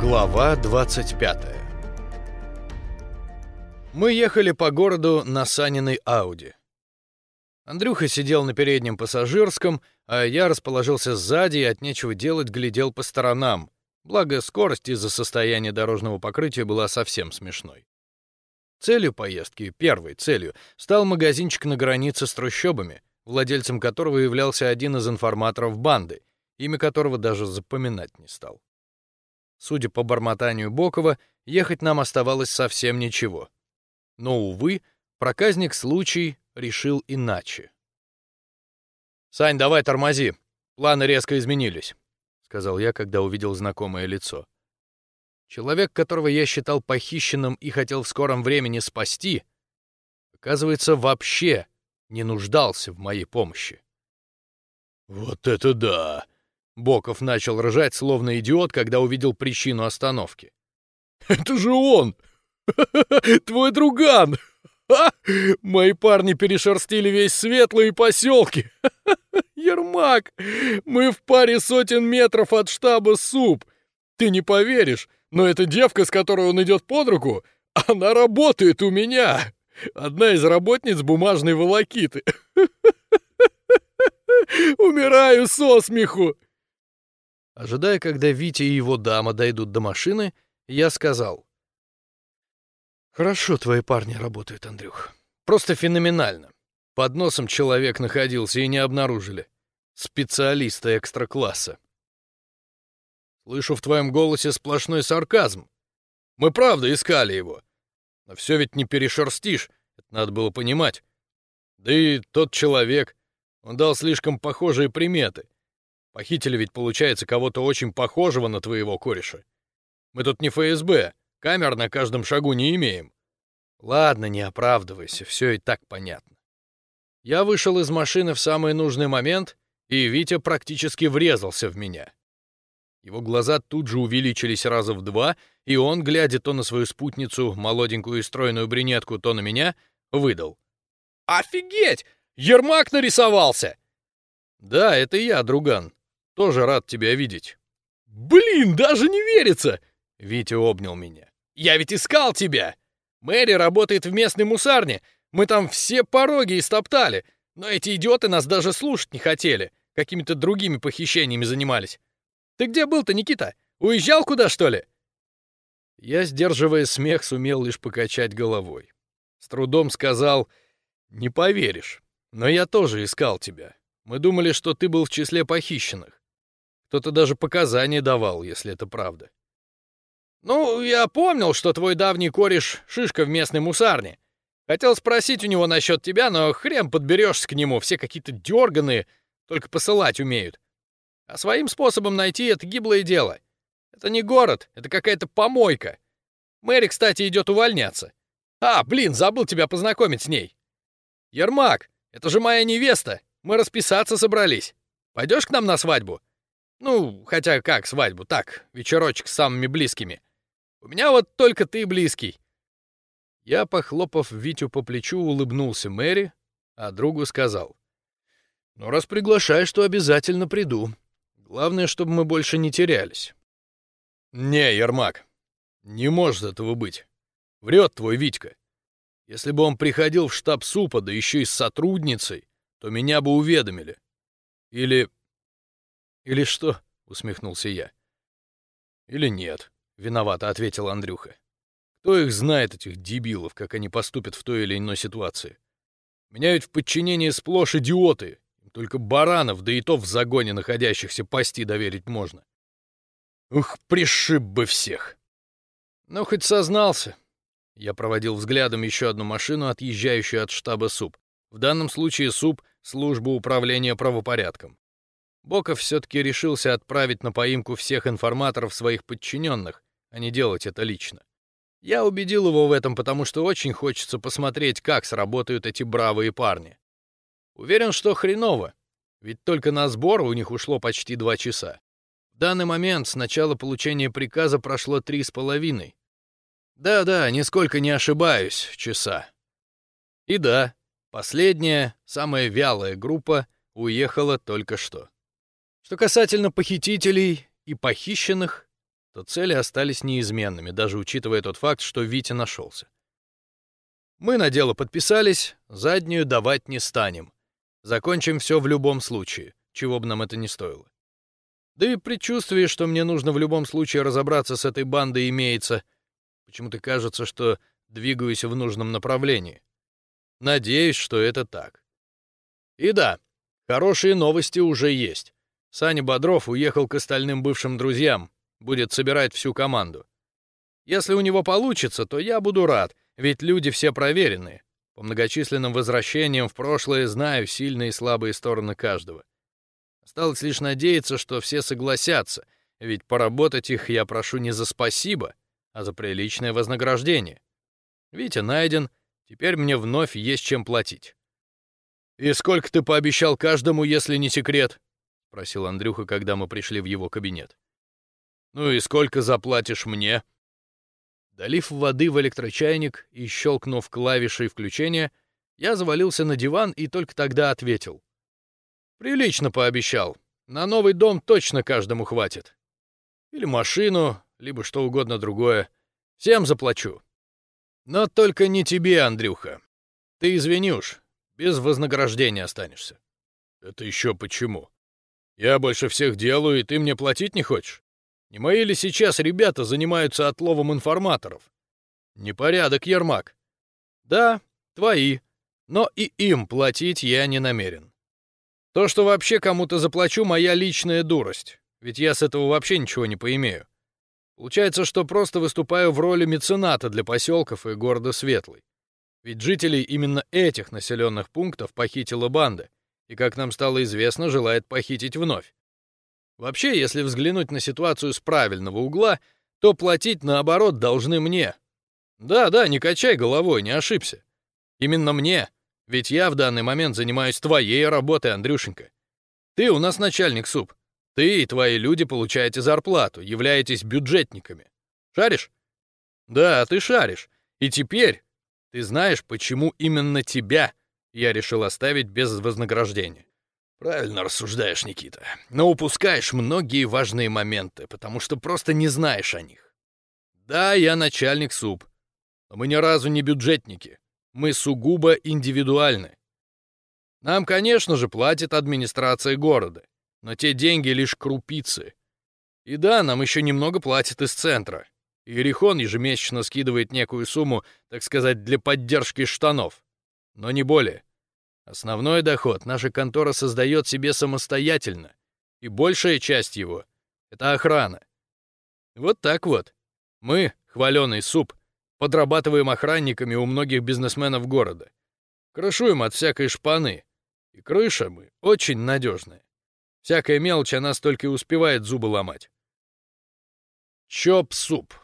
Глава 25 Мы ехали по городу на Саниной Ауди. Андрюха сидел на переднем пассажирском, а я расположился сзади и от нечего делать глядел по сторонам, благо скорость из-за состояния дорожного покрытия была совсем смешной. Целью поездки, первой целью, стал магазинчик на границе с трущобами, владельцем которого являлся один из информаторов банды, имя которого даже запоминать не стал. Судя по бормотанию Бокова, ехать нам оставалось совсем ничего. Но, увы, проказник случай решил иначе. «Сань, давай тормози. Планы резко изменились», — сказал я, когда увидел знакомое лицо. Человек, которого я считал похищенным и хотел в скором времени спасти, оказывается, вообще не нуждался в моей помощи. «Вот это да!» Боков начал ржать, словно идиот, когда увидел причину остановки. «Это же он! Твой друган! Мои парни перешерстили весь Светлый и поселки! Ермак! Мы в паре сотен метров от штаба СУП! Ты не поверишь, но эта девка, с которой он идет под руку, она работает у меня! Одна из работниц бумажной волокиты! Умираю со смеху!» Ожидая, когда Витя и его дама дойдут до машины, я сказал. «Хорошо твои парни работают, Андрюх. Просто феноменально. Под носом человек находился и не обнаружили. Специалиста экстра-класса. Слышу в твоем голосе сплошной сарказм. Мы правда искали его. Но все ведь не перешерстишь, это надо было понимать. Да и тот человек, он дал слишком похожие приметы. Похитили ведь, получается, кого-то очень похожего на твоего кореша. Мы тут не ФСБ, камер на каждом шагу не имеем. Ладно, не оправдывайся, все и так понятно. Я вышел из машины в самый нужный момент, и Витя практически врезался в меня. Его глаза тут же увеличились раза в два, и он, глядя то на свою спутницу, молоденькую и стройную брюнетку, то на меня, выдал. «Офигеть! Ермак нарисовался!» «Да, это я, друган. Тоже рад тебя видеть». «Блин, даже не верится!» Витя обнял меня. «Я ведь искал тебя! Мэри работает в местной мусарне. Мы там все пороги истоптали. Но эти идиоты нас даже слушать не хотели. Какими-то другими похищениями занимались. Ты где был-то, Никита? Уезжал куда, что ли?» Я, сдерживая смех, сумел лишь покачать головой. С трудом сказал, «Не поверишь, но я тоже искал тебя. Мы думали, что ты был в числе похищенных. Кто-то даже показания давал, если это правда. «Ну, я помнил, что твой давний кореш — шишка в местной мусарне. Хотел спросить у него насчет тебя, но хрен подберешься к нему, все какие-то дерганые, только посылать умеют. А своим способом найти — это гиблое дело. Это не город, это какая-то помойка. Мэри, кстати, идет увольняться. А, блин, забыл тебя познакомить с ней. Ермак, это же моя невеста, мы расписаться собрались. Пойдешь к нам на свадьбу?» Ну, хотя как свадьбу, так, вечерочек с самыми близкими. У меня вот только ты близкий. Я, похлопав Витю по плечу, улыбнулся Мэри, а другу сказал. Ну, раз приглашаешь, то обязательно приду. Главное, чтобы мы больше не терялись. Не, Ермак, не может этого быть. Врет твой Витька. Если бы он приходил в штаб СУПа, да еще и с сотрудницей, то меня бы уведомили. Или «Или что?» — усмехнулся я. «Или нет», — виновато ответил Андрюха. «Кто их знает, этих дебилов, как они поступят в той или иной ситуации? Меня ведь в подчинении сплошь идиоты. Только баранов, да и то в загоне находящихся пасти доверить можно. Ух, пришиб бы всех!» «Ну, хоть сознался». Я проводил взглядом еще одну машину, отъезжающую от штаба СУП. В данном случае СУП — служба управления правопорядком. Боков все-таки решился отправить на поимку всех информаторов своих подчиненных, а не делать это лично. Я убедил его в этом, потому что очень хочется посмотреть, как сработают эти бравые парни. Уверен, что хреново, ведь только на сбор у них ушло почти два часа. В данный момент с начала получения приказа прошло три с половиной. Да-да, нисколько не ошибаюсь, часа. И да, последняя, самая вялая группа уехала только что. Что касательно похитителей и похищенных, то цели остались неизменными, даже учитывая тот факт, что Витя нашелся. Мы на дело подписались, заднюю давать не станем. Закончим все в любом случае, чего бы нам это ни стоило. Да и предчувствие, что мне нужно в любом случае разобраться с этой бандой, имеется. Почему-то кажется, что двигаюсь в нужном направлении. Надеюсь, что это так. И да, хорошие новости уже есть. Саня Бодров уехал к остальным бывшим друзьям, будет собирать всю команду. Если у него получится, то я буду рад, ведь люди все проверенные. По многочисленным возвращениям в прошлое знаю сильные и слабые стороны каждого. Осталось лишь надеяться, что все согласятся, ведь поработать их я прошу не за спасибо, а за приличное вознаграждение. Витя найден, теперь мне вновь есть чем платить. «И сколько ты пообещал каждому, если не секрет?» — спросил Андрюха, когда мы пришли в его кабинет. «Ну и сколько заплатишь мне?» Долив воды в электрочайник и щелкнув клавишей включения, я завалился на диван и только тогда ответил. «Прилично пообещал. На новый дом точно каждому хватит. Или машину, либо что угодно другое. Всем заплачу. Но только не тебе, Андрюха. Ты извини без вознаграждения останешься». «Это еще почему?» Я больше всех делаю, и ты мне платить не хочешь? Не мои ли сейчас ребята занимаются отловом информаторов? Непорядок, Ермак. Да, твои, но и им платить я не намерен. То, что вообще кому-то заплачу, моя личная дурость, ведь я с этого вообще ничего не поимею. Получается, что просто выступаю в роли мецената для поселков и города Светлый. Ведь жителей именно этих населенных пунктов похитила банда, и, как нам стало известно, желает похитить вновь. Вообще, если взглянуть на ситуацию с правильного угла, то платить, наоборот, должны мне. Да-да, не качай головой, не ошибся. Именно мне, ведь я в данный момент занимаюсь твоей работой, Андрюшенька. Ты у нас начальник СУП. Ты и твои люди получаете зарплату, являетесь бюджетниками. Шаришь? Да, ты шаришь. И теперь ты знаешь, почему именно тебя я решил оставить без вознаграждения. Правильно рассуждаешь, Никита. Но упускаешь многие важные моменты, потому что просто не знаешь о них. Да, я начальник СУП, но мы ни разу не бюджетники. Мы сугубо индивидуальны. Нам, конечно же, платит администрация города, но те деньги лишь крупицы. И да, нам еще немного платят из центра. Иерихон ежемесячно скидывает некую сумму, так сказать, для поддержки штанов но не более. Основной доход наша контора создает себе самостоятельно, и большая часть его — это охрана. Вот так вот. Мы, хваленый суп, подрабатываем охранниками у многих бизнесменов города. Крышуем от всякой шпаны. И крыша мы очень надежная. Всякая мелочь о нас только и успевает зубы ломать. Чоп-суп.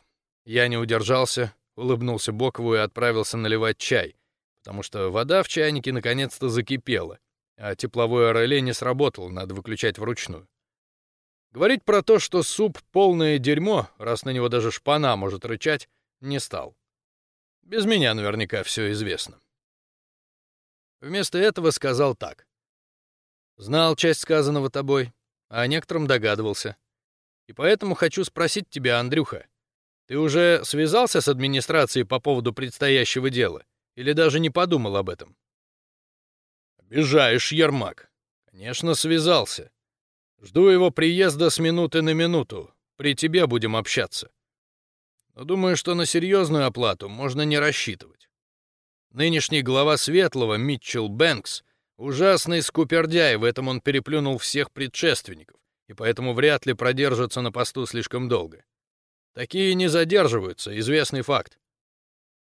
Я не удержался, улыбнулся Бокову и отправился наливать чай, потому что вода в чайнике наконец-то закипела, а тепловое реле не сработало, надо выключать вручную. Говорить про то, что суп — полное дерьмо, раз на него даже шпана может рычать, не стал. Без меня наверняка все известно. Вместо этого сказал так. Знал часть сказанного тобой, а о некотором догадывался. И поэтому хочу спросить тебя, Андрюха, ты уже связался с администрацией по поводу предстоящего дела? Или даже не подумал об этом? Обижаешь, Ермак. Конечно, связался. Жду его приезда с минуты на минуту. При тебе будем общаться. Но думаю, что на серьезную оплату можно не рассчитывать. Нынешний глава Светлого, Митчелл Бэнкс, ужасный скупердяй, в этом он переплюнул всех предшественников, и поэтому вряд ли продержится на посту слишком долго. Такие не задерживаются, известный факт.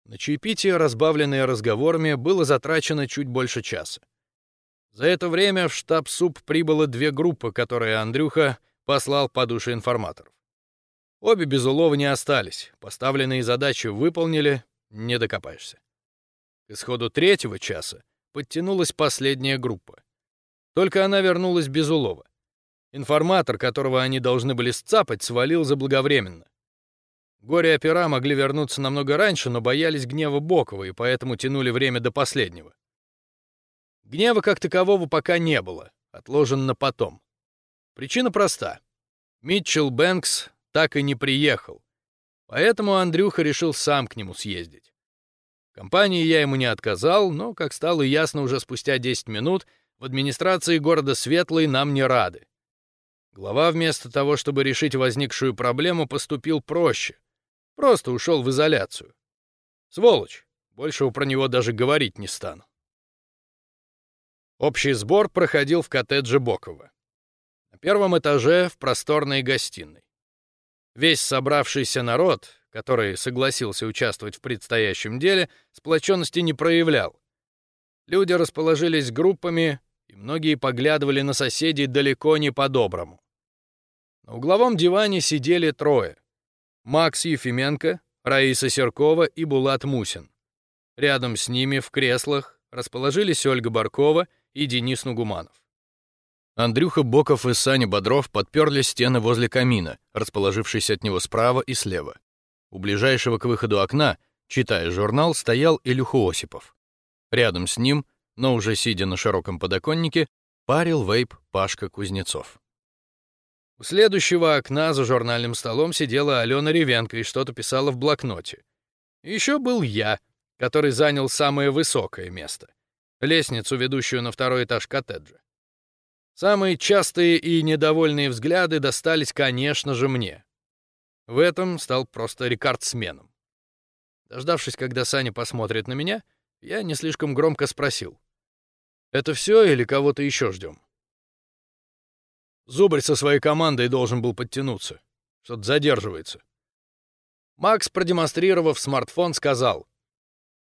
На чаепитие, разбавленное разговорами, было затрачено чуть больше часа. За это время в штаб СУП прибыло две группы, которые Андрюха послал по душе информаторов. Обе без улова не остались, поставленные задачи выполнили, не докопаешься. К исходу третьего часа подтянулась последняя группа. Только она вернулась без улова. Информатор, которого они должны были сцапать, свалил заблаговременно. Горе-опера могли вернуться намного раньше, но боялись гнева Бокова и поэтому тянули время до последнего. Гнева как такового пока не было, отложен на потом. Причина проста. Митчелл Бэнкс так и не приехал. Поэтому Андрюха решил сам к нему съездить. Компании я ему не отказал, но, как стало ясно уже спустя 10 минут, в администрации города Светлый нам не рады. Глава вместо того, чтобы решить возникшую проблему, поступил проще. Просто ушел в изоляцию. Сволочь. Большего про него даже говорить не стану. Общий сбор проходил в коттедже Бокова. На первом этаже в просторной гостиной. Весь собравшийся народ, который согласился участвовать в предстоящем деле, сплоченности не проявлял. Люди расположились группами, и многие поглядывали на соседей далеко не по-доброму. На угловом диване сидели трое. Макс Ефименко, Раиса Серкова и Булат Мусин. Рядом с ними в креслах расположились Ольга Баркова и Денис Нугуманов. Андрюха Боков и Саня Бодров подперли стены возле камина, расположившись от него справа и слева. У ближайшего к выходу окна, читая журнал, стоял Илюха Осипов. Рядом с ним, но уже сидя на широком подоконнике, парил вейп Пашка Кузнецов. У следующего окна за журнальным столом сидела Алена Ревенко и что-то писала в блокноте. Еще был я, который занял самое высокое место — лестницу, ведущую на второй этаж коттеджа. Самые частые и недовольные взгляды достались, конечно же, мне. В этом стал просто рекордсменом. Дождавшись, когда Саня посмотрит на меня, я не слишком громко спросил. «Это все или кого-то еще ждем?» Зубарь со своей командой должен был подтянуться. Что-то задерживается. Макс, продемонстрировав смартфон, сказал.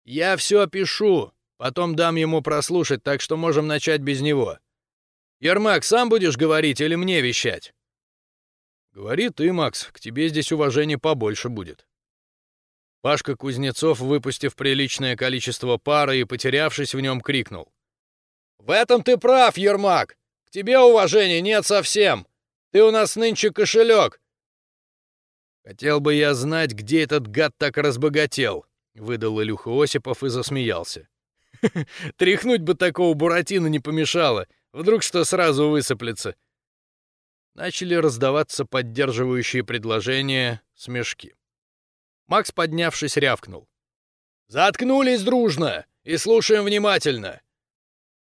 «Я все пишу, потом дам ему прослушать, так что можем начать без него. Ермак, сам будешь говорить или мне вещать?» «Говори ты, Макс, к тебе здесь уважение побольше будет». Пашка Кузнецов, выпустив приличное количество пара и потерявшись в нем, крикнул. «В этом ты прав, Ермак! К тебе уважения нет совсем! Ты у нас нынче кошелек!» «Хотел бы я знать, где этот гад так разбогател», — выдал Илюха Осипов и засмеялся. «Тряхнуть бы такого Буратино не помешало. Вдруг что сразу высыплется. Начали раздаваться поддерживающие предложения, смешки. Макс, поднявшись, рявкнул. «Заткнулись дружно и слушаем внимательно.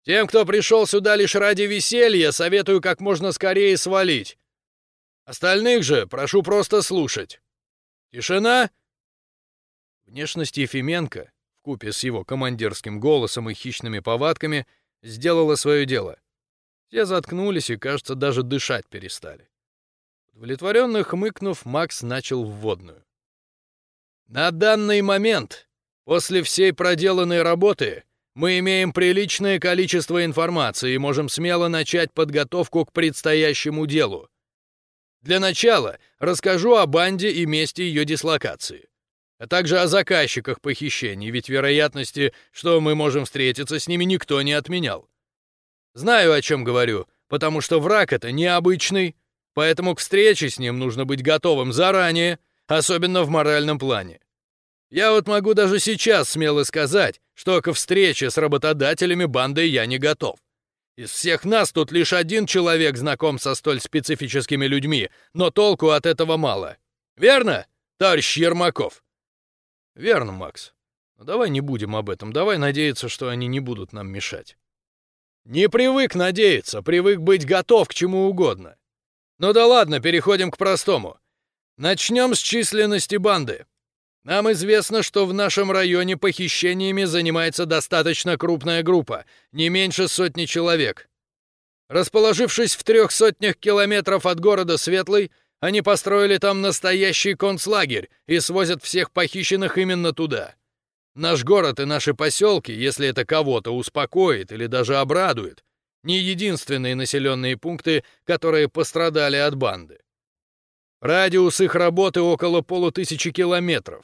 Тем, кто пришел сюда лишь ради веселья, советую как можно скорее свалить. Остальных же прошу просто слушать. Тишина!» Внешность Ефименко, вкупе с его командирским голосом и хищными повадками, сделала свое дело. Все заткнулись и, кажется, даже дышать перестали. Удовлетворенно хмыкнув, Макс начал вводную. «На данный момент, после всей проделанной работы, мы имеем приличное количество информации и можем смело начать подготовку к предстоящему делу. Для начала расскажу о банде и месте ее дислокации, а также о заказчиках похищений, ведь вероятности, что мы можем встретиться с ними, никто не отменял. Знаю, о чем говорю, потому что враг это необычный, поэтому к встрече с ним нужно быть готовым заранее, особенно в моральном плане. Я вот могу даже сейчас смело сказать, что ко встрече с работодателями бандой я не готов. Из всех нас тут лишь один человек знаком со столь специфическими людьми, но толку от этого мало. Верно, товарищ Ермаков? Верно, Макс. Но давай не будем об этом, давай надеяться, что они не будут нам мешать. Не привык надеяться, привык быть готов к чему угодно. Ну да ладно, переходим к простому. Начнем с численности банды. Нам известно, что в нашем районе похищениями занимается достаточно крупная группа, не меньше сотни человек. Расположившись в трех сотнях километров от города Светлый, они построили там настоящий концлагерь и свозят всех похищенных именно туда. Наш город и наши поселки, если это кого-то успокоит или даже обрадует, не единственные населенные пункты, которые пострадали от банды. Радиус их работы около полутысячи километров.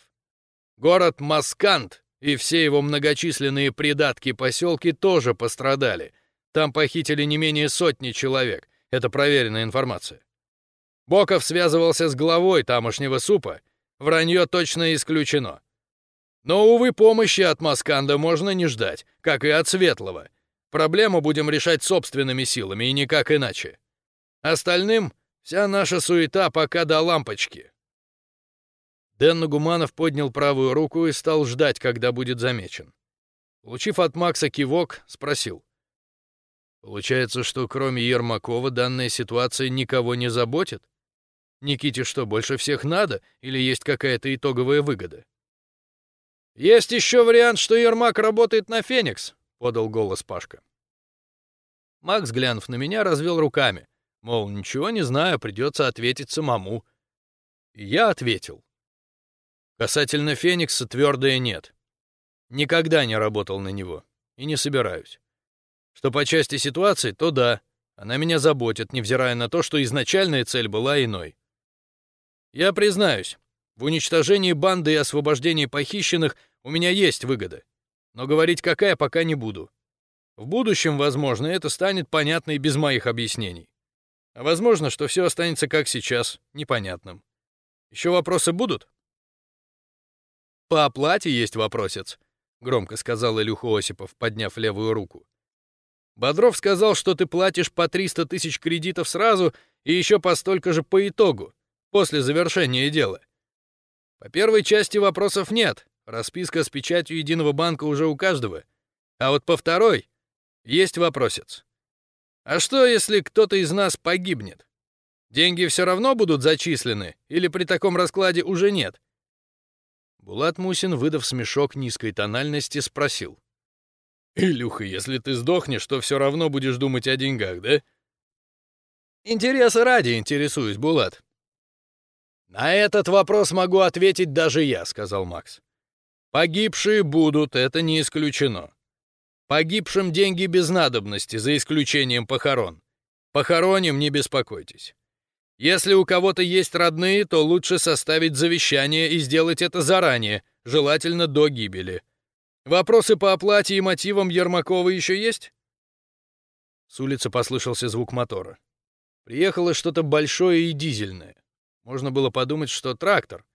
Город Маскант и все его многочисленные придатки-поселки тоже пострадали. Там похитили не менее сотни человек. Это проверенная информация. Боков связывался с главой тамошнего супа. Вранье точно исключено. Но, увы, помощи от Масканда можно не ждать, как и от Светлого. Проблему будем решать собственными силами и никак иначе. Остальным Вся наша суета пока до лампочки. Дэн Нагуманов поднял правую руку и стал ждать, когда будет замечен. Получив от Макса кивок, спросил. «Получается, что кроме Ермакова данная ситуация никого не заботит? Никите что, больше всех надо или есть какая-то итоговая выгода?» «Есть еще вариант, что Ермак работает на Феникс», — подал голос Пашка. Макс, глянув на меня, развел руками. Мол, ничего не знаю, придется ответить самому. И я ответил. Касательно Феникса твердое нет. Никогда не работал на него. И не собираюсь. Что по части ситуации, то да, она меня заботит, невзирая на то, что изначальная цель была иной. Я признаюсь, в уничтожении банды и освобождении похищенных у меня есть выгода. Но говорить какая пока не буду. В будущем, возможно, это станет понятно и без моих объяснений. А возможно, что все останется как сейчас, непонятным. Еще вопросы будут? По оплате есть вопросец, громко сказал Илюха Осипов, подняв левую руку. Бодров сказал, что ты платишь по 300 тысяч кредитов сразу и еще по столько же по итогу, после завершения дела. По первой части вопросов нет, расписка с печатью единого банка уже у каждого. А вот по второй есть вопросец. А что, если кто-то из нас погибнет? Деньги все равно будут зачислены или при таком раскладе уже нет? Булат Мусин, выдав смешок низкой тональности, спросил. «Илюха, если ты сдохнешь, то все равно будешь думать о деньгах, да?» «Интереса ради интересуюсь, Булат». «На этот вопрос могу ответить даже я», — сказал Макс. «Погибшие будут, это не исключено. Погибшим деньги без надобности, за исключением похорон. Похороним, не беспокойтесь. Если у кого-то есть родные, то лучше составить завещание и сделать это заранее, желательно до гибели. Вопросы по оплате и мотивам Ермакова еще есть? С улицы послышался звук мотора. Приехало что-то большое и дизельное. Можно было подумать, что трактор.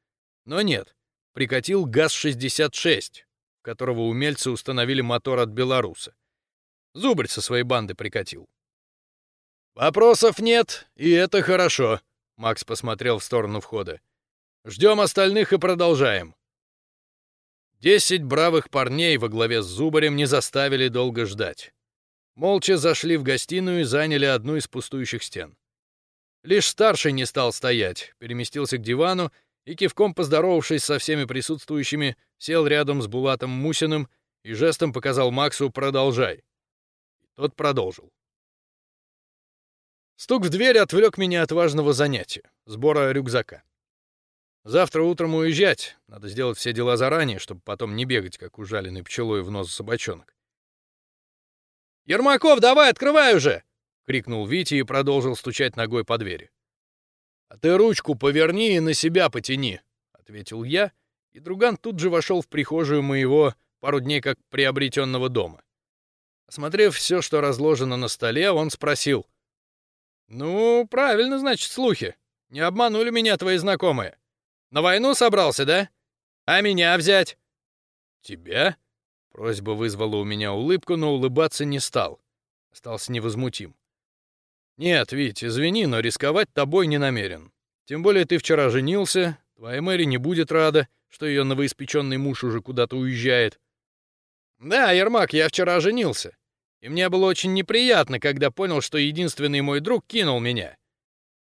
Но нет, прикатил ГАЗ-66, в которого умельцы установили мотор от белоруса. Зубрь со своей банды прикатил. «Вопросов нет, и это хорошо», — Макс посмотрел в сторону входа. «Ждем остальных и продолжаем». Десять бравых парней во главе с Зубарем не заставили долго ждать. Молча зашли в гостиную и заняли одну из пустующих стен. Лишь старший не стал стоять, переместился к дивану и, кивком поздоровавшись со всеми присутствующими, сел рядом с Булатом Мусиным и жестом показал Максу «продолжай». Тот продолжил. Стук в дверь отвлек меня от важного занятия — сбора рюкзака. Завтра утром уезжать. Надо сделать все дела заранее, чтобы потом не бегать, как ужаленный пчелой в нос собачонок. «Ермаков, давай, открывай уже!» — крикнул Витя и продолжил стучать ногой по двери. «А ты ручку поверни и на себя потяни», — ответил я, и друган тут же вошел в прихожую моего пару дней как приобретенного дома. Осмотрев все, что разложено на столе, он спросил — «Ну, правильно, значит, слухи. Не обманули меня твои знакомые. На войну собрался, да? А меня взять?» «Тебя?» Просьба вызвала у меня улыбку, но улыбаться не стал. Остался невозмутим. «Нет, Вить, извини, но рисковать тобой не намерен. Тем более ты вчера женился, твоя Мэри не будет рада, что ее новоиспеченный муж уже куда-то уезжает». «Да, Ермак, я вчера женился. И мне было очень неприятно, когда понял, что единственный мой друг кинул меня.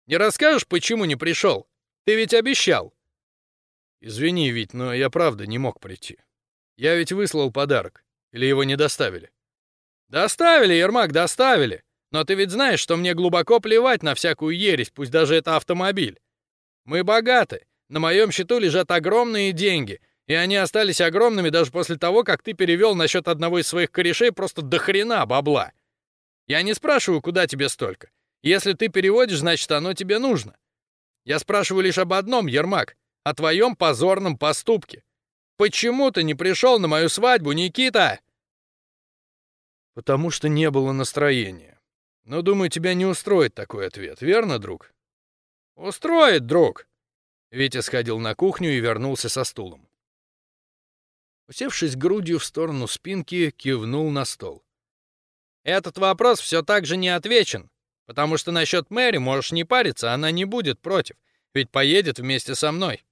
Не расскажешь, почему не пришел? Ты ведь обещал. Извини, ведь, но я правда не мог прийти. Я ведь выслал подарок. Или его не доставили? Доставили, Ермак, доставили. Но ты ведь знаешь, что мне глубоко плевать на всякую ересь, пусть даже это автомобиль. Мы богаты. На моем счету лежат огромные деньги — и они остались огромными даже после того, как ты перевел насчет одного из своих корешей просто до хрена бабла. Я не спрашиваю, куда тебе столько. Если ты переводишь, значит, оно тебе нужно. Я спрашиваю лишь об одном, Ермак, о твоем позорном поступке. Почему ты не пришел на мою свадьбу, Никита? Потому что не было настроения. Но, думаю, тебя не устроит такой ответ, верно, друг? Устроит, друг. Витя сходил на кухню и вернулся со стулом. Усевшись грудью в сторону спинки, кивнул на стол. «Этот вопрос все так же не отвечен. Потому что насчет Мэри можешь не париться, она не будет против, ведь поедет вместе со мной.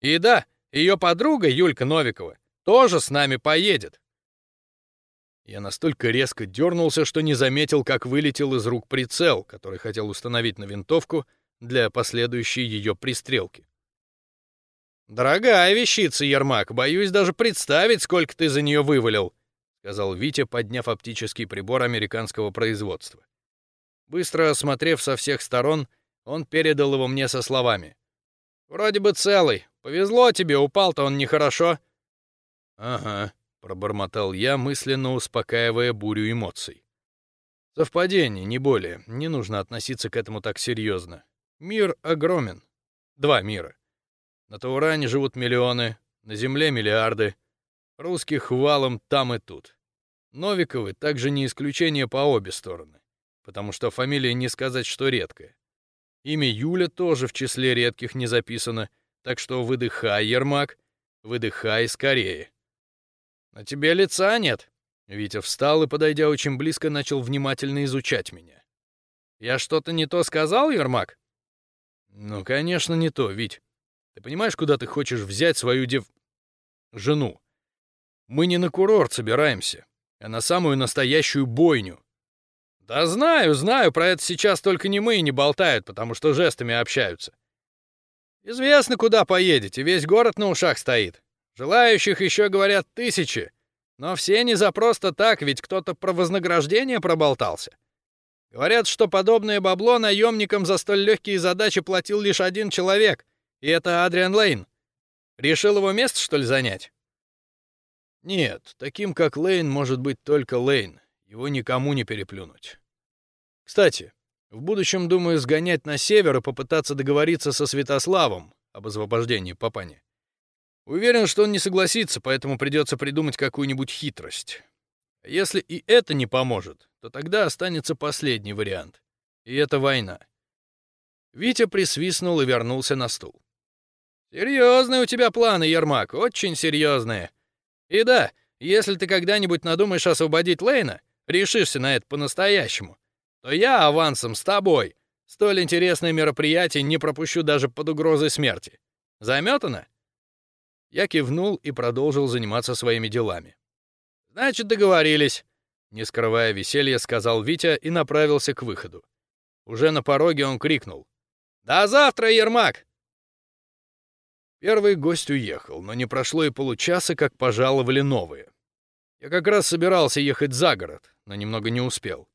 И да, ее подруга Юлька Новикова тоже с нами поедет. Я настолько резко дернулся, что не заметил, как вылетел из рук прицел, который хотел установить на винтовку для последующей ее пристрелки. «Дорогая вещица, Ермак, боюсь даже представить, сколько ты за нее вывалил», сказал Витя, подняв оптический прибор американского производства. Быстро осмотрев со всех сторон, он передал его мне со словами. «Вроде бы целый. Повезло тебе, упал-то он нехорошо». «Ага», — пробормотал я, мысленно успокаивая бурю эмоций. «Совпадение, не более. Не нужно относиться к этому так серьезно. Мир огромен. Два мира. На Тауране живут миллионы, на Земле миллиарды. Русских валом там и тут. Новиковы также не исключение по обе стороны, потому что фамилия не сказать, что редкая. Имя Юля тоже в числе редких не записано, так что выдыхай, Ермак, выдыхай скорее. На тебе лица нет. Витя встал и, подойдя очень близко, начал внимательно изучать меня. Я что-то не то сказал, Ермак? Ну, конечно, не то, Вить. Ты понимаешь, куда ты хочешь взять свою дев... жену? Мы не на курорт собираемся, а на самую настоящую бойню. Да знаю, знаю, про это сейчас только не мы и не болтают, потому что жестами общаются. Известно, куда поедете, весь город на ушах стоит. Желающих еще, говорят, тысячи. Но все не за просто так, ведь кто-то про вознаграждение проболтался. Говорят, что подобное бабло наемникам за столь легкие задачи платил лишь один человек, и это Адриан Лейн. Решил его место, что ли, занять? Нет, таким как Лейн может быть только Лейн. Его никому не переплюнуть. Кстати, в будущем думаю сгонять на север и попытаться договориться со Святославом об освобождении Папани. Уверен, что он не согласится, поэтому придется придумать какую-нибудь хитрость. Если и это не поможет, то тогда останется последний вариант. И это война. Витя присвистнул и вернулся на стул. Серьезные у тебя планы, Ермак, очень серьезные. И да, если ты когда-нибудь надумаешь освободить Лейна, решишься на это по-настоящему, то я авансом с тобой. Столь интересное мероприятие не пропущу даже под угрозой смерти. Заметано? Я кивнул и продолжил заниматься своими делами. Значит, договорились. Не скрывая веселья, сказал Витя и направился к выходу. Уже на пороге он крикнул: "До завтра, Ермак!" Первый гость уехал, но не прошло и получаса, как пожаловали новые. Я как раз собирался ехать за город, но немного не успел.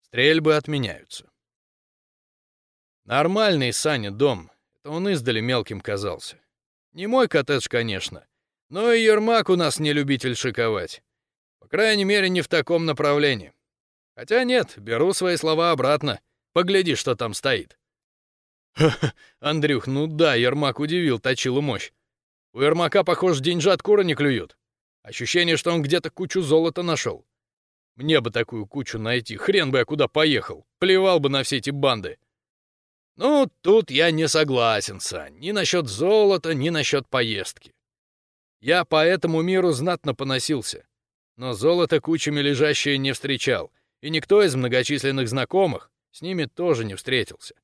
Стрельбы отменяются. Нормальный, Саня, дом. Это он издали мелким казался. Не мой коттедж, конечно, но и Ермак у нас не любитель шиковать. По крайней мере, не в таком направлении. Хотя нет, беру свои слова обратно. Погляди, что там стоит. Андрюх, ну да, Ермак удивил точилу мощь. У Ермака, похоже, деньжат кура не клюют. Ощущение, что он где-то кучу золота нашел. Мне бы такую кучу найти, хрен бы я куда поехал. Плевал бы на все эти банды. Ну, тут я не согласен, Сань, ни насчет золота, ни насчет поездки. Я по этому миру знатно поносился. Но золото кучами лежащее не встречал, и никто из многочисленных знакомых с ними тоже не встретился.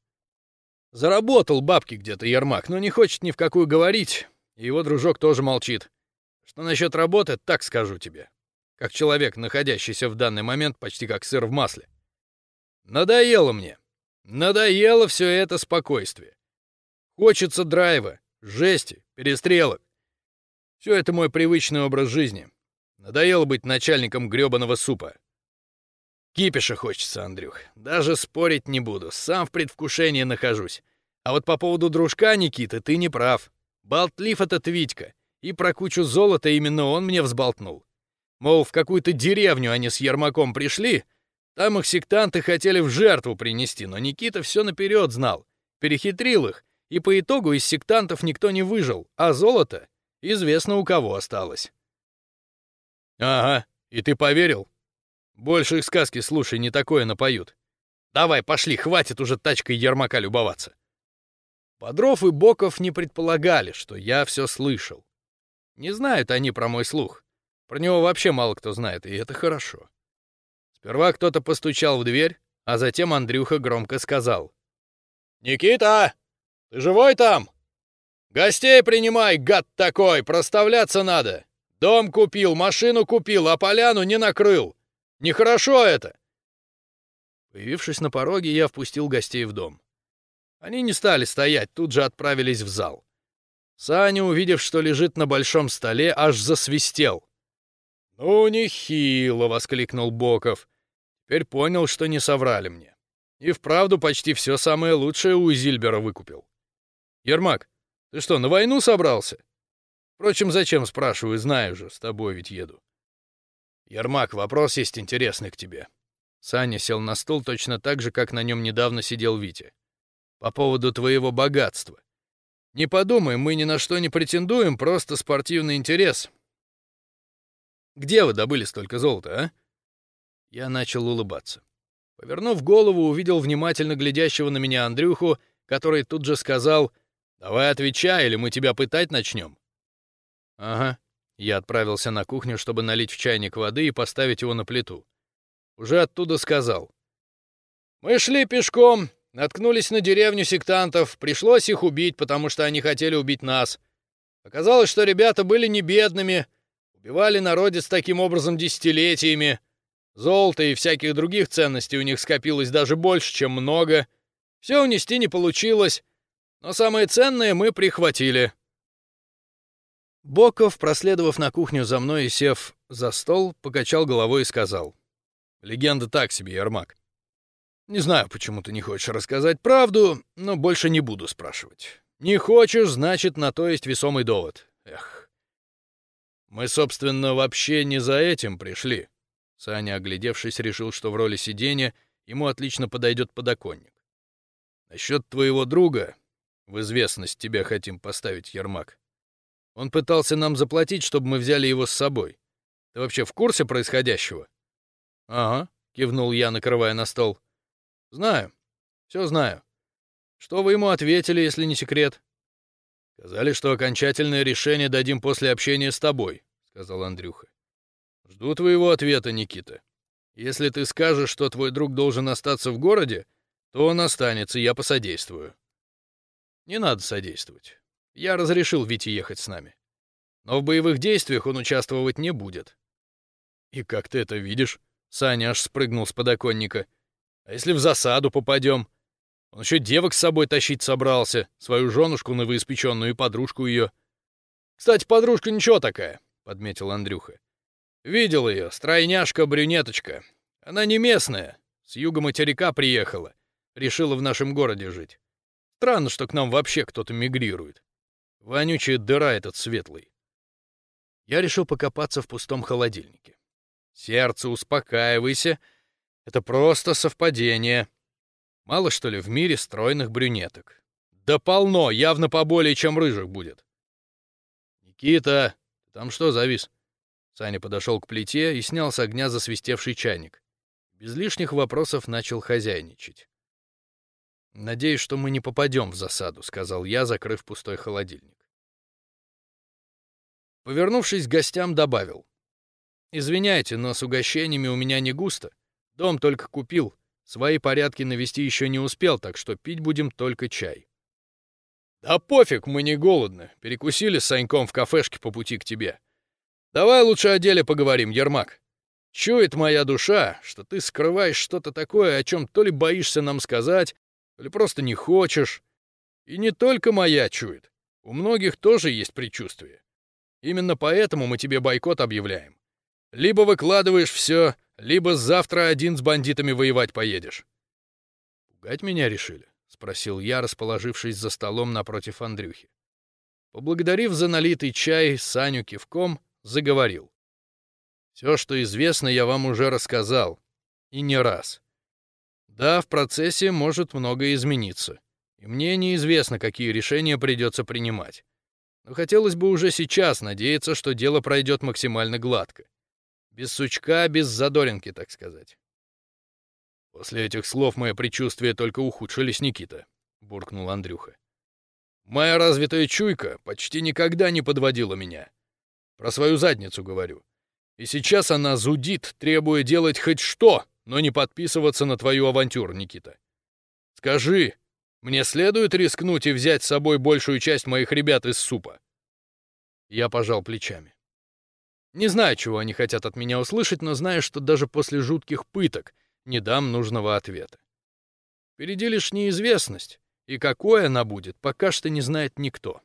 Заработал бабки где-то Ермак, но не хочет ни в какую говорить, и его дружок тоже молчит. Что насчет работы, так скажу тебе. Как человек, находящийся в данный момент почти как сыр в масле. Надоело мне. Надоело все это спокойствие. Хочется драйва, жести, перестрелок. Все это мой привычный образ жизни. Надоело быть начальником грёбаного супа. Кипиша хочется, Андрюх. Даже спорить не буду, сам в предвкушении нахожусь. А вот по поводу дружка Никиты ты не прав. Болтлив этот Витька. И про кучу золота именно он мне взболтнул. Мол, в какую-то деревню они с Ермаком пришли, там их сектанты хотели в жертву принести, но Никита все наперед знал, перехитрил их, и по итогу из сектантов никто не выжил, а золото известно у кого осталось. Ага, и ты поверил? Больше их сказки слушай, не такое напоют. Давай, пошли, хватит уже тачкой Ермака любоваться. Бодров и Боков не предполагали, что я все слышал. Не знают они про мой слух. Про него вообще мало кто знает, и это хорошо. Сперва кто-то постучал в дверь, а затем Андрюха громко сказал. «Никита, ты живой там? Гостей принимай, гад такой, проставляться надо. Дом купил, машину купил, а поляну не накрыл. Нехорошо это!» Появившись на пороге, я впустил гостей в дом. Они не стали стоять, тут же отправились в зал. Саня, увидев, что лежит на большом столе, аж засвистел. «Ну, нехило!» — воскликнул Боков. Теперь понял, что не соврали мне. И вправду почти все самое лучшее у Зильбера выкупил. «Ермак, ты что, на войну собрался?» «Впрочем, зачем, спрашиваю, знаю же, с тобой ведь еду». «Ермак, вопрос есть интересный к тебе». Саня сел на стул точно так же, как на нем недавно сидел Витя. «По поводу твоего богатства. Не подумай, мы ни на что не претендуем, просто спортивный интерес. Где вы добыли столько золота, а?» Я начал улыбаться. Повернув голову, увидел внимательно глядящего на меня Андрюху, который тут же сказал «Давай отвечай, или мы тебя пытать начнем». «Ага». Я отправился на кухню, чтобы налить в чайник воды и поставить его на плиту. Уже оттуда сказал. «Мы шли пешком, наткнулись на деревню сектантов, пришлось их убить, потому что они хотели убить нас. Оказалось, что ребята были не бедными, убивали народец таким образом десятилетиями». Золота и всяких других ценностей у них скопилось даже больше, чем много. Все унести не получилось, но самое ценное мы прихватили. Боков, проследовав на кухню за мной и сев за стол, покачал головой и сказал. «Легенда так себе, Ермак. Не знаю, почему ты не хочешь рассказать правду, но больше не буду спрашивать. Не хочешь, значит, на то есть весомый довод. Эх. Мы, собственно, вообще не за этим пришли. Саня, оглядевшись, решил, что в роли сиденья ему отлично подойдет подоконник. «Насчет твоего друга в известность тебя хотим поставить, Ермак. Он пытался нам заплатить, чтобы мы взяли его с собой. Ты вообще в курсе происходящего?» «Ага», — кивнул я, накрывая на стол. «Знаю. Все знаю. Что вы ему ответили, если не секрет?» «Сказали, что окончательное решение дадим после общения с тобой», — сказал Андрюха. Жду твоего ответа, Никита. Если ты скажешь, что твой друг должен остаться в городе, то он останется, я посодействую. Не надо содействовать. Я разрешил Вите ехать с нами. Но в боевых действиях он участвовать не будет. И как ты это видишь? Саня аж спрыгнул с подоконника. А если в засаду попадем? Он еще девок с собой тащить собрался, свою женушку новоиспеченную и подружку ее. Кстати, подружка ничего такая, — подметил Андрюха. Видел ее, стройняшка-брюнеточка. Она не местная, с юга материка приехала. Решила в нашем городе жить. Странно, что к нам вообще кто-то мигрирует. Вонючая дыра этот светлый. Я решил покопаться в пустом холодильнике. Сердце, успокаивайся. Это просто совпадение. Мало, что ли, в мире стройных брюнеток. Да полно, явно поболее, чем рыжих будет. Никита, там что завис? Саня подошел к плите и снял с огня засвистевший чайник. Без лишних вопросов начал хозяйничать. «Надеюсь, что мы не попадем в засаду», — сказал я, закрыв пустой холодильник. Повернувшись к гостям, добавил. «Извиняйте, но с угощениями у меня не густо. Дом только купил. Свои порядки навести еще не успел, так что пить будем только чай». «Да пофиг, мы не голодны. Перекусили с Саньком в кафешке по пути к тебе. Давай лучше о деле поговорим, Ермак. Чует моя душа, что ты скрываешь что-то такое, о чем то ли боишься нам сказать, то ли просто не хочешь. И не только моя чует. У многих тоже есть предчувствие. Именно поэтому мы тебе бойкот объявляем. Либо выкладываешь все, либо завтра один с бандитами воевать поедешь. Пугать меня решили? — спросил я, расположившись за столом напротив Андрюхи. Поблагодарив за налитый чай Саню кивком, заговорил. Все, что известно, я вам уже рассказал. И не раз. Да, в процессе может многое измениться. И мне неизвестно, какие решения придется принимать. Но хотелось бы уже сейчас надеяться, что дело пройдет максимально гладко. Без сучка, без задоринки, так сказать. После этих слов мои предчувствия только ухудшились, Никита, — буркнул Андрюха. Моя развитая чуйка почти никогда не подводила меня. Про свою задницу говорю. И сейчас она зудит, требуя делать хоть что, но не подписываться на твою авантюру, Никита. Скажи, мне следует рискнуть и взять с собой большую часть моих ребят из супа?» Я пожал плечами. Не знаю, чего они хотят от меня услышать, но знаю, что даже после жутких пыток не дам нужного ответа. Впереди лишь неизвестность, и какой она будет, пока что не знает никто.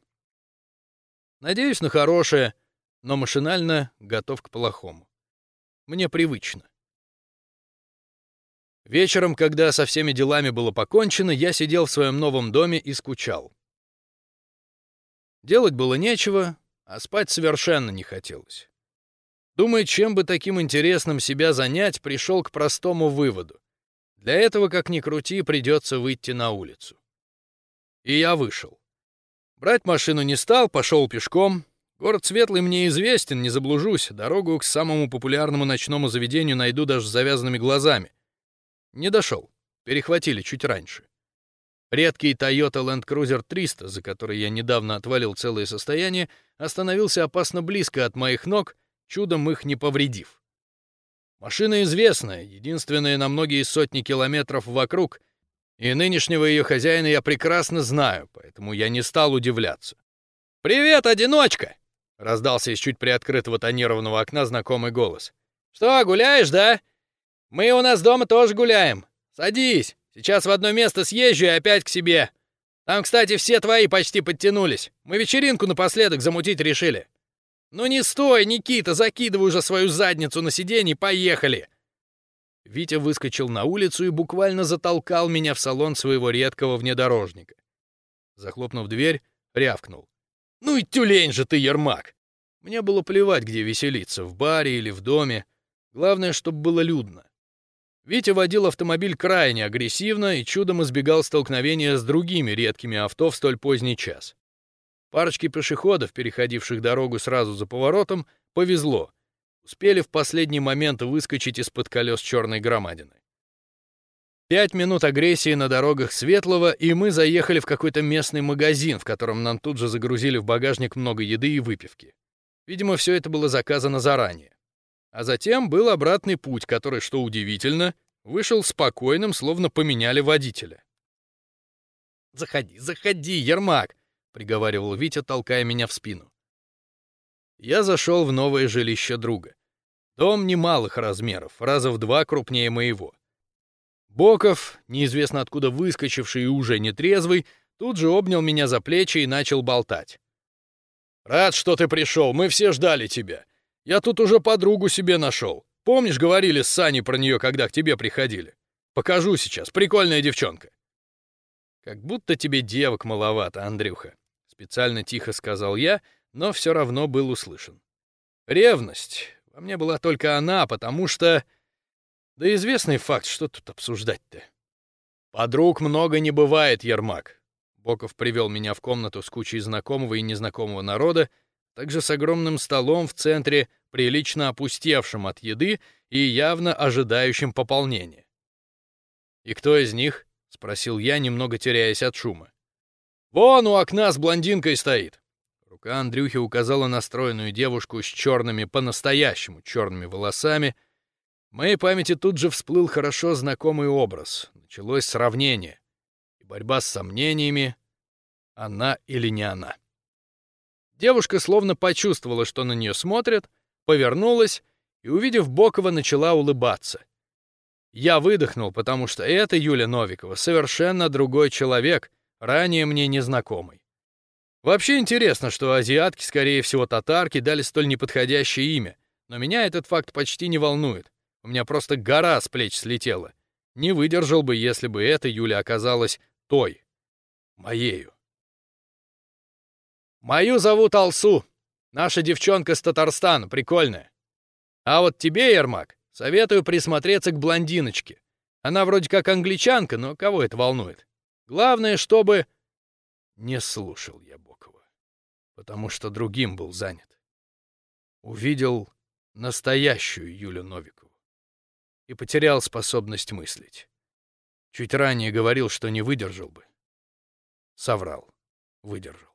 Надеюсь на хорошее, но машинально готов к плохому. Мне привычно. Вечером, когда со всеми делами было покончено, я сидел в своем новом доме и скучал. Делать было нечего, а спать совершенно не хотелось. Думая, чем бы таким интересным себя занять, пришел к простому выводу. Для этого, как ни крути, придется выйти на улицу. И я вышел. Брать машину не стал, пошел пешком. Город Светлый мне известен, не заблужусь. Дорогу к самому популярному ночному заведению найду даже с завязанными глазами. Не дошел. Перехватили чуть раньше. Редкий Toyota Land Cruiser 300, за который я недавно отвалил целое состояние, остановился опасно близко от моих ног, чудом их не повредив. Машина известная, единственная на многие сотни километров вокруг, и нынешнего ее хозяина я прекрасно знаю, поэтому я не стал удивляться. «Привет, одиночка!» — раздался из чуть приоткрытого тонированного окна знакомый голос. «Что, гуляешь, да? Мы у нас дома тоже гуляем. Садись. Сейчас в одно место съезжу и опять к себе. Там, кстати, все твои почти подтянулись. Мы вечеринку напоследок замутить решили. Ну не стой, Никита, закидывай уже свою задницу на сиденье, поехали. Витя выскочил на улицу и буквально затолкал меня в салон своего редкого внедорожника. Захлопнув дверь, рявкнул. «Ну и тюлень же ты, Ермак!» Мне было плевать, где веселиться, в баре или в доме. Главное, чтобы было людно. Витя водил автомобиль крайне агрессивно и чудом избегал столкновения с другими редкими авто в столь поздний час. Парочке пешеходов, переходивших дорогу сразу за поворотом, повезло. Успели в последний момент выскочить из-под колес черной громадины. Пять минут агрессии на дорогах Светлого, и мы заехали в какой-то местный магазин, в котором нам тут же загрузили в багажник много еды и выпивки. Видимо, все это было заказано заранее. А затем был обратный путь, который, что удивительно, вышел спокойным, словно поменяли водителя. «Заходи, заходи, Ермак!» — приговаривал Витя, толкая меня в спину. Я зашел в новое жилище друга. Дом немалых размеров, раза в два крупнее моего. Боков, неизвестно откуда выскочивший и уже нетрезвый, тут же обнял меня за плечи и начал болтать. «Рад, что ты пришел, мы все ждали тебя. Я тут уже подругу себе нашел. Помнишь, говорили с Саней про нее, когда к тебе приходили? Покажу сейчас, прикольная девчонка». «Как будто тебе девок маловато, Андрюха», — специально тихо сказал я, но все равно был услышан. «Ревность. Во мне была только она, потому что...» «Да известный факт, что тут обсуждать-то?» «Подруг много не бывает, Ермак». Боков привел меня в комнату с кучей знакомого и незнакомого народа, также с огромным столом в центре, прилично опустевшим от еды и явно ожидающим пополнения. «И кто из них?» — спросил я, немного теряясь от шума. «Вон у окна с блондинкой стоит». Рука Андрюхи указала на стройную девушку с черными, по-настоящему черными волосами. В моей памяти тут же всплыл хорошо знакомый образ. Началось сравнение. И борьба с сомнениями, она или не она. Девушка словно почувствовала, что на нее смотрят, повернулась и, увидев Бокова, начала улыбаться. Я выдохнул, потому что это Юля Новикова, совершенно другой человек, ранее мне незнакомый. Вообще интересно, что азиатки, скорее всего татарки, дали столь неподходящее имя, но меня этот факт почти не волнует. У меня просто гора с плеч слетела. Не выдержал бы, если бы эта Юля оказалась той, моею. Мою зовут Алсу. Наша девчонка с Татарстана, прикольная. А вот тебе, Ермак, советую присмотреться к блондиночке. Она вроде как англичанка, но кого это волнует? Главное, чтобы... Не слушал я Бокова, потому что другим был занят. Увидел настоящую Юлю Новикову и потерял способность мыслить. Чуть ранее говорил, что не выдержал бы. Соврал. Выдержал.